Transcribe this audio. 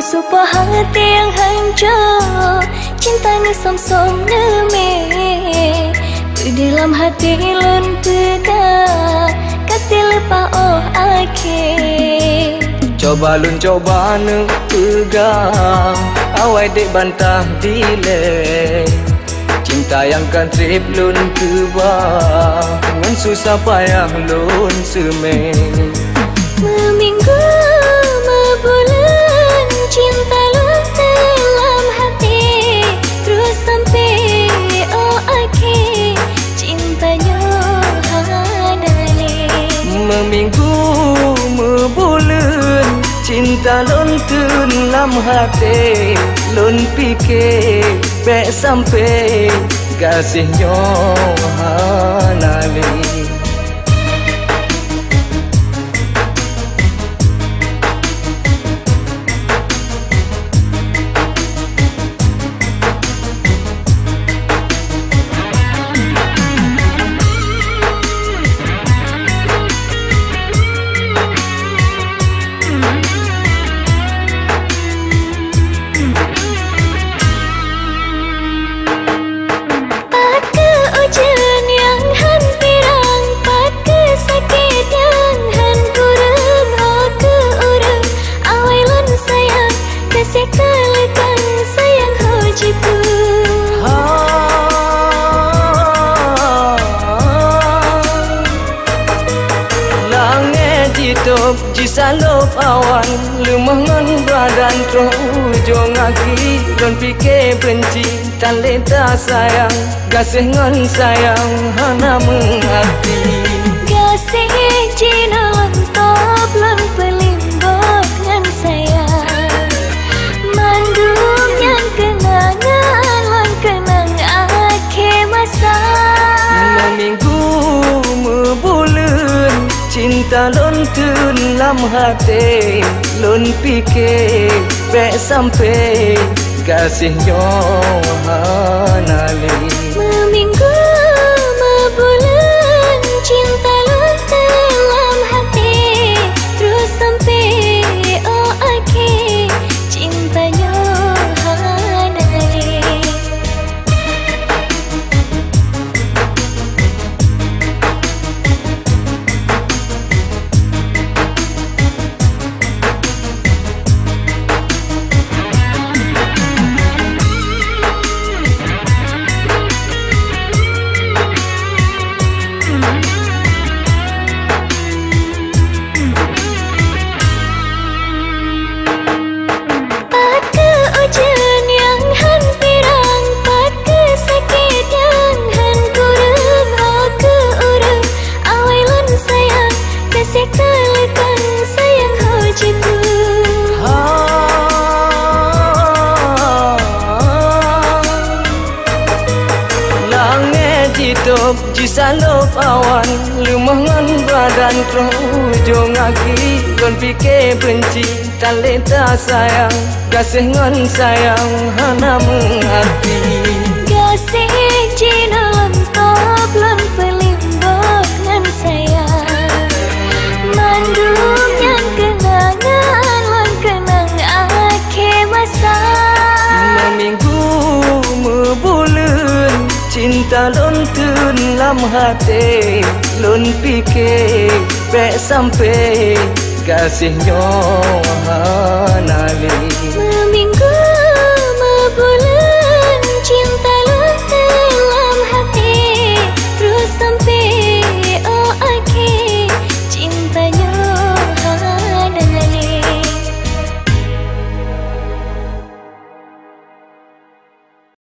sebuah hati yang hancur Cinta ni som-som neme Di dalam hati lun pegang Kasih lupa oh akhir Coba lun coba ne pegang Awai dek bantah dile Cinta yang kan trip lun kebang Ngan susah payah lun semeng Meminggu cinta lun dalam hati Lun fikir bek sampai kasihnya hanali hidup jisalop awan Lumangan badan terus ujung aki Don fikir benci. Tan leta sayang Gasih ngan sayang. Hana mengerti. Gasih jina ta lớn thứ năm hà tây lớn talon tun lam hate lon pike be sampai kasih nyohanali hidup jisalop awan. Lumangan badan terujung aki. Don fikir benci tak leta sayang. Gasih ngan sayang hana mengerti. Gasih Cinta lon tenlam hati. Lon fikir Bek sampai Kasihnya Nalik